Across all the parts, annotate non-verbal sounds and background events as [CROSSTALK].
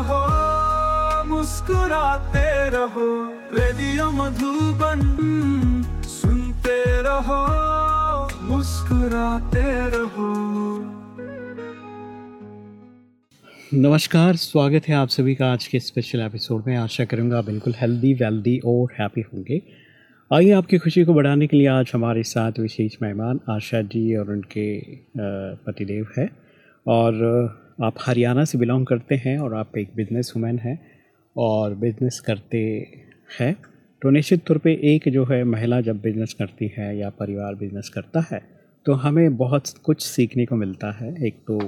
रहो, मुस्कुराते रहो, रेडियो मधुबन सुनते रहो, मुस्कुराते रहो। नमस्कार, स्वागत है आप सभी का आज के स्पेशल एपिसोड में। आशा करूँगा बिल्कुल हेल्दी वेल्दी और हैप्पी होंगे। आइए आपकी खुशी को बढ़ाने के लिए आज हमारे साथ विशेष मेहमान आशा जी और उनके पतिदेव है। और आप हरियाणा से बिलोंग करते हैं और आप एक बिज़नेस वूमेन हैं और बिज़नेस करते हैं तो निश्चित तौर पे एक जो है महिला जब बिज़नेस करती है या परिवार बिज़नेस करता है तो हमें बहुत कुछ सीखने को मिलता है। एक तो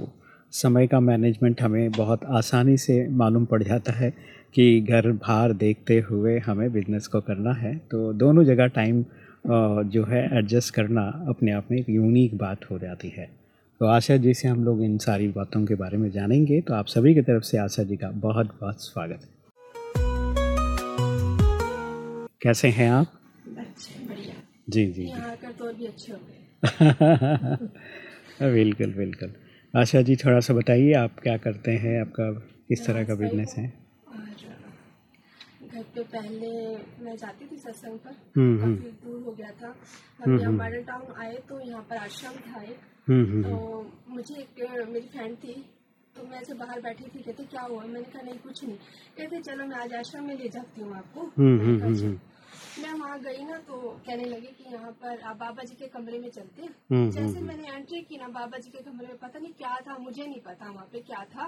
समय का मैनेजमेंट हमें बहुत आसानी से मालूम पड़ जाता है कि घर बाहर देखते हुए हमें बिज़नेस को करना है तो दोनों जगह टाइम जो है एडजस्ट करना अपने आप में एक यूनिक बात हो जाती है। तो आशा जी से हम लोग इन सारी बातों के बारे में जानेंगे तो आप सभी की तरफ़ से आशा जी का बहुत बहुत स्वागत है। कैसे हैं आप? जी जी जी। तो भी अच्छे [LAUGHS] बिल्कुल बिल्कुल। आशा जी थोड़ा सा बताइए आप क्या करते हैं? आपका किस तरह का बिज़नेस है? घर पे पहले मैं जाती थी सत्संग पर हम्म, हम्म। काफ़ी दूर हो गया था। हम यहाँ मॉडल टाउन आए तो यहाँ पर आश्रम था एक। हम्म, तो मुझे एक मेरी फ्रेंड थी तो मैं ऐसे बाहर बैठी थी कहते क्या हुआ? मैंने कहा नहीं कुछ नहीं। कहते चलो मैं आज आश्रम में ले जाती हूँ आपको। "अच्छा।" मैं वहाँ गई ना तो कहने लगे कि यहाँ पर आप बाबा जी के कमरे में चलते हैं। जैसे मैंने एंट्री की ना बाबा जी के कमरे में पता नहीं क्या था मुझे नहीं पता वहाँ पे क्या था।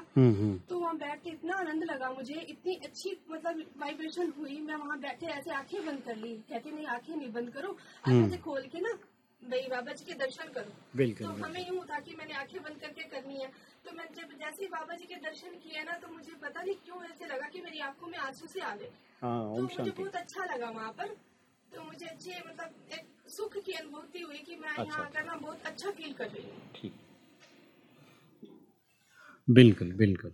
तो वहाँ बैठ के इतना आनंद लगा मुझे इतनी अच्छी मतलब वाइब्रेशन हुई। मैं वहाँ बैठे ऐसे आँखें बंद कर ली। कहती नहीं आँखें नहीं बंद करो। ऐसे खोल के ना भाई बाबा जी के दर्शन करो। बिल्कुल तो हमें यूँ था कि मैंने आँखें बंद करके करनी है। तो मैं जब जैसे ही बाबा जी के दर्शन किए ना तो मुझे पता नहीं क्यों ऐसे लगा कि मेरी आँखों में आँसू से आ गए हाँ तो मुझे बहुत अच्छा लगा वहाँ पर। तो मुझे अच्छे मतलब एक सुख की अनुभूति हुई कि मैं अच्छा, यहाँ आकर ना बहुत अच्छा फील कर रही हूँ। ठीक। बिल्कुल बिल्कुल।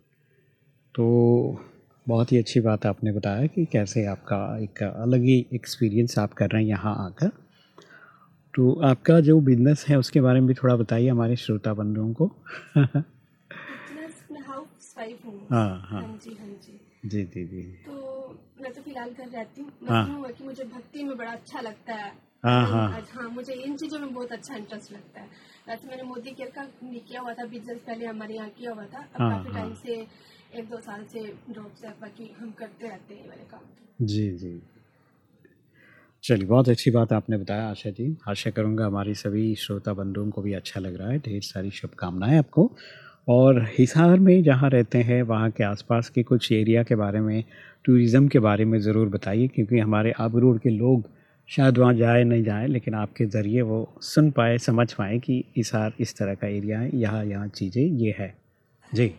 तो बहुत ही अच्छी बात आपने बताया कि कैसे आपका एक अलग ही एक्सपीरियंस आप कर रहे हैं यहाँ आकर। तो आपका जो बिज़नेस है उसके बारे में भी थोड़ा बताइए हमारे श्रोता बंधुओं को हूँ। हाँ हाँ। जी हाँ जी। जी जी जी। तो मैं तो फ़िलहाल कर रहती हूँ। कि मुझे भक्ति में बड़ा अच्छा लगता है। हाँ, हाँ। हाँ मुझे इन चीज़ों में बहुत अच्छा इंटरेस्ट लगता है। वैसे मैंने मोदी केयर का किया हुआ था बिज़नेस पहले हमारे यहाँ किया हुआ था। अब काफ़ी। टाइम से एक दो साल से ड्रॉप से बाकी हम करते रहते हैं ये वाले काम। जी जी। चलिए, बहुत अच्छी बात आपने बताया आशा जी। आशा करूँगा हमारी सभी श्रोता बंधुओं को भी अच्छा लग रहा है। ढेर सारी शुभकामनाएँ आपको। और हिसार में जहाँ रहते हैं, वहाँ के आसपास के कुछ एरिया के बारे में, टूरिज़्म के बारे में ज़रूर बताइए, क्योंकि हमारे आबरूर के लोग शायद वहाँ जाए नहीं जाए, लेकिन आपके ज़रिए वो सुन पाए, समझ पाए कि हिसार इस तरह का एरिया है, यहाँ यहाँ चीज़ें, ये है। जी।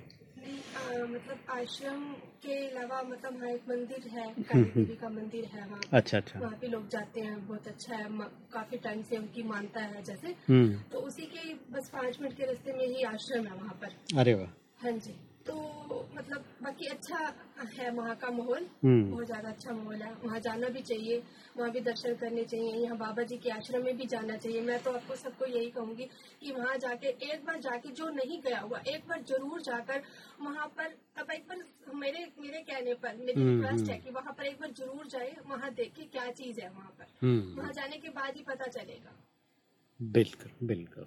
आश्रम के अलावा मतलब वहाँ एक मंदिर है काली देवी का मंदिर है वहाँ। अच्छा अच्छा। वहाँ पे लोग जाते हैं बहुत अच्छा है काफ़ी टाइम से उनकी मानता है जैसे। हम्म। तो उसी के बस पाँच मिनट के रास्ते में ही आश्रम है वहाँ पर। अरे वाह। हाँ जी। तो मतलब बाकी अच्छा है वहाँ का माहौल। हम्म। बहुत ज़्यादा अच्छा माहौल है। वहाँ जाना भी चाहिए वहाँ भी दर्शन करने चाहिए यहाँ बाबा जी के आश्रम में भी जाना चाहिए। मैं तो आपको सबको यही कहूँगी कि वहाँ जाके एक बार जाके जो नहीं गया हुआ एक बार ज़रूर जाकर वहाँ पर अब एक बार मेरे मेरे कहने पर मेरी हम्म, रिक्वेस्ट है हम्म। कि वहाँ पर एक बार ज़रूर जाए वहाँ देखे क्या चीज़ है वहाँ पर। हम्म। वहाँ जाने के बाद ही पता चलेगा। बिल्कुल बिल्कुल।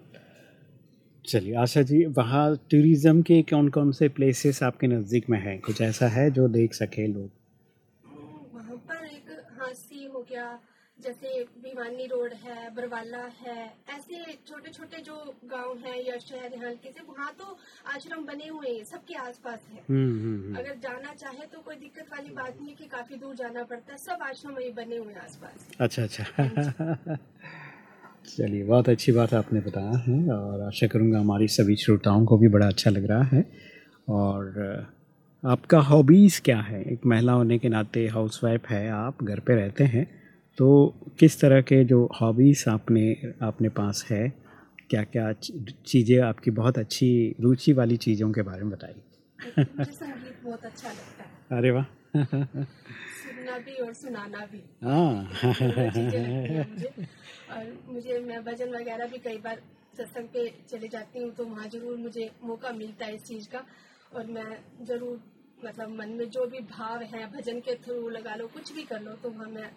चलिए आशा जी वहाँ टूरिज़्म के कौन कौन से प्लेसेस आपके नज़दीक में हैं? कुछ ऐसा है जो देख सके लोग? वहाँ पर एक हांसी हो गया जैसे भिवानी रोड है बरवाला है ऐसे छोटे छोटे जो गाँव हैं या शहर हैं हल्के से वहाँ तो आश्रम बने हुए हैं सबके आसपास है। हम्म हम्म हम्म। अगर जाना चाहे तो कोई दिक्कत वाली बात नहीं है कि काफ़ी दूर जाना पड़ता है सब आश्रम वही बने हुए हैं आसपास। अच्छा अच्छा। [LAUGHS] चलिए बहुत अच्छी बात आपने बताया है और आशा करूँगा हमारी सभी श्रोताओं को भी बड़ा अच्छा लग रहा है। और आपका हॉबीज़ क्या है? एक महिला होने के नाते हाउसवाइफ है आप घर पे रहते हैं तो किस तरह के जो हॉबीज़ आपने अपने पास है? क्या क्या चीज़ें आपकी बहुत अच्छी रुचि वाली चीज़ों के बारे में बताइए। बहुत अच्छा लगता है। अरे वाह! [LAUGHS] सुनना भी और सुनाना भी। हाँ। और मुझे मैं भजन वगैरह भी कई बार सत्संग पे चले जाती हूँ तो वहाँ ज़रूर मुझे मौका मिलता है इस चीज़ का। और मैं ज़रूर मतलब मन में जो भी भाव है भजन के थ्रू लगा लो कुछ भी कर लो तो वहाँ मैं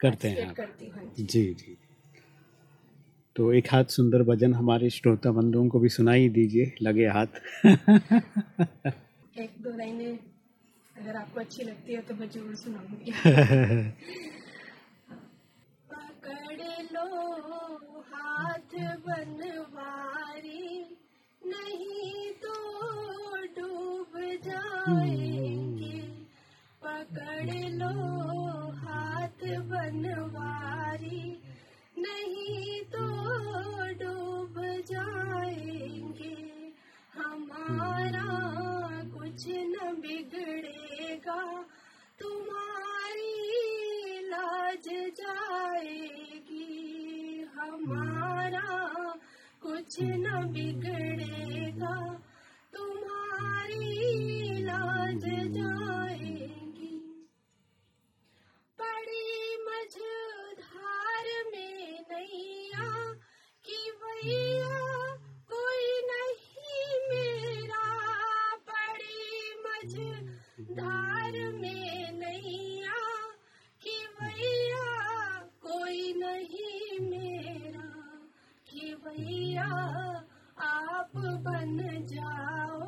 करते हैं करती हूँ जी जी। तो एक हाथ सुंदर भजन हमारे श्रोता बंधुओं को भी सुनाई दीजिए लगे हाथ। एक दो लाइनें अगर आपको अच्छी लगती है तो मैं ज़रूर सुनाऊँगी। पकड़ लो हाथ बनवारी, नहीं तो डूब जाएँगे। पकड़ लो हाथ बनवारी, नहीं कुछ न बिगड़ेगा, तुम्हारी लाज जाएगी। पड़ी मझधार में नैया कि भैया, कोई नहीं मेरा। पड़ी मझधार में नैया भैया आप बन जाओ।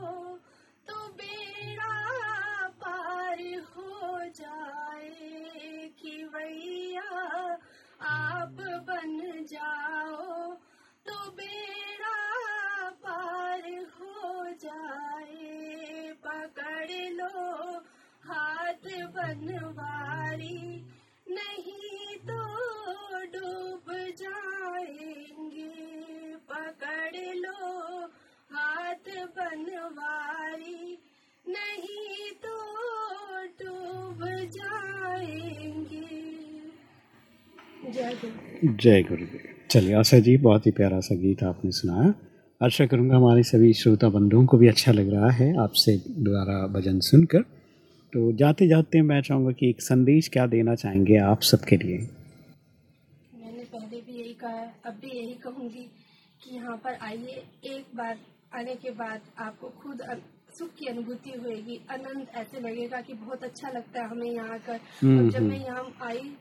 बनवारी नहीं तो डूब जाएँगे। जय गुरु। जय गुरुदेव चलिए आशा जी बहुत ही प्यारा सा गीत आपने सुनाया। आशा करूँगा हमारे सभी श्रोता बंधुओं को भी अच्छा लग रहा है आपसे द्वारा भजन सुनकर। तो जाते जाते मैं चाहूँगा कि एक संदेश क्या देना चाहेंगे आप सबके लिए? मैंने पहले भी यही कहा अब भी यही कहूँगी कि यहाँ पर आइए एक बार आने के बाद आपको खुद सुख की अनुभूति होगी आनंद ऐसे लगेगा कि बहुत अच्छा लगता है हमें यहाँ आकर। हम्म, और जब हम्म। मैं यहाँ आई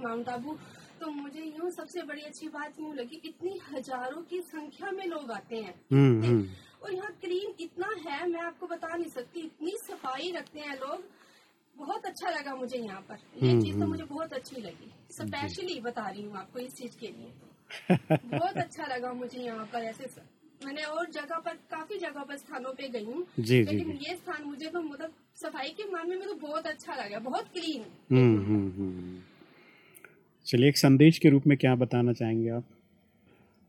माउंट आबू तो मुझे यूँ सबसे बड़ी अच्छी बात यूँ लगी इतनी हज़ारों की संख्या में लोग आते हैं। हम्म, और यहाँ क्लीन इतना है मैं आपको बता नहीं सकती इतनी सफ़ाई रखते हैं लोग। बहुत अच्छा लगा मुझे यहाँ पर। ये चीज़ तो। मुझे बहुत अच्छी लगी। स्पेशली बता रही हूँ आपको इस चीज़ के लिए। [LAUGHS] बहुत अच्छा लगा मुझे यहाँ पर ऐसे मैंने और जगह पर काफ़ी जगह पर स्थानों पे गई हूँ लेकिन जी। ये स्थान मुझे तो मतलब सफ़ाई के मामले में तो बहुत अच्छा लगा बहुत क्लीन हम्म, हम्म, हम्म। चलिए एक संदेश के रूप में क्या बताना चाहेंगे आप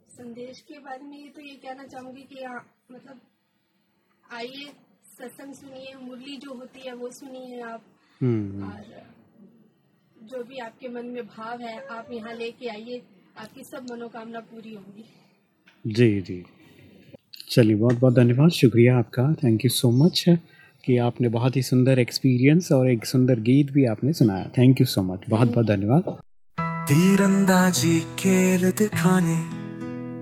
संदेश के बारे में ये तो ये कहना चाहूँगी कि यहाँ मतलब आइए सत्संग सुनिए मुरली जो होती है वो सुनिए आप। और जो भी आपके मन में भाव है आप यहाँ लेके आइए आपकी सब मनोकामना पूरी होगी जी जी चलिए बहुत बहुत धन्यवाद। शुक्रिया आपका। थैंक यू सो मच कि आपने बहुत ही सुंदर एक्सपीरियंस और एक सुंदर गीत भी आपने सुनाया। थैंक यू सो मच बहुत बहुत धन्यवाद। तीरंदाजी खेल दिखाने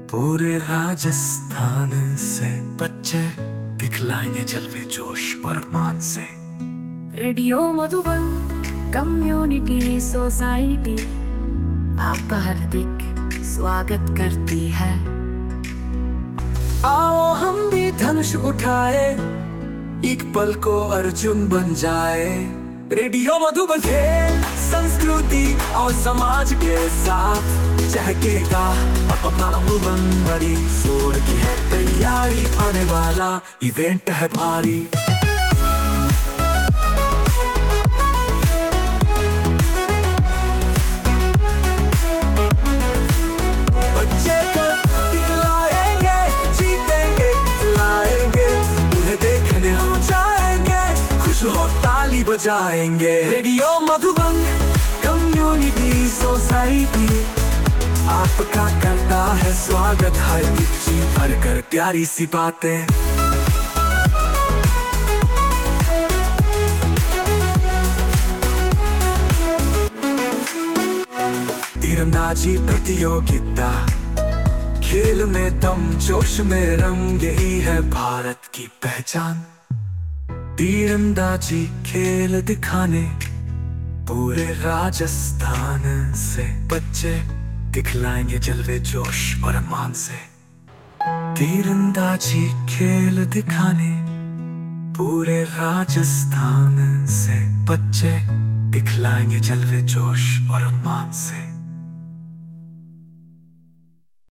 पूरे राजस्थान से बच्चे दिखलाएँगे जलवे जोश परमान से। रेडियो मधुबन कम्युनिटी सोसाइटी आपका हार्दिक स्वागत करती है। आओ, हम भी धनुष उठाए, एक पल को अर्जुन बन जाए। रेडियो मधुबन संस्कृति और समाज के साथ चहकेगा, अपना मधुबन बड़ी सोर की है, तैयारी आने वाला इवेंट है भारी। बजाएँगे रेडियो मधुबन कम्युनिटी सोसाइटी आपका करता है स्वागत, हर जी भर कर प्यारी सी बातें। तीरंदाजी प्रतियोगिता, खेल में दम, जोश में रंग, यही है भारत की पहचान। तीरंदाजी खेल दिखाने, पूरे राजस्थान से बच्चे दिखलाएँगे जलवे जोश और मान से। तीरंदाजी खेल दिखाने, पूरे राजस्थान से बच्चे दिखलाएँगे जलवे जोश और मान से।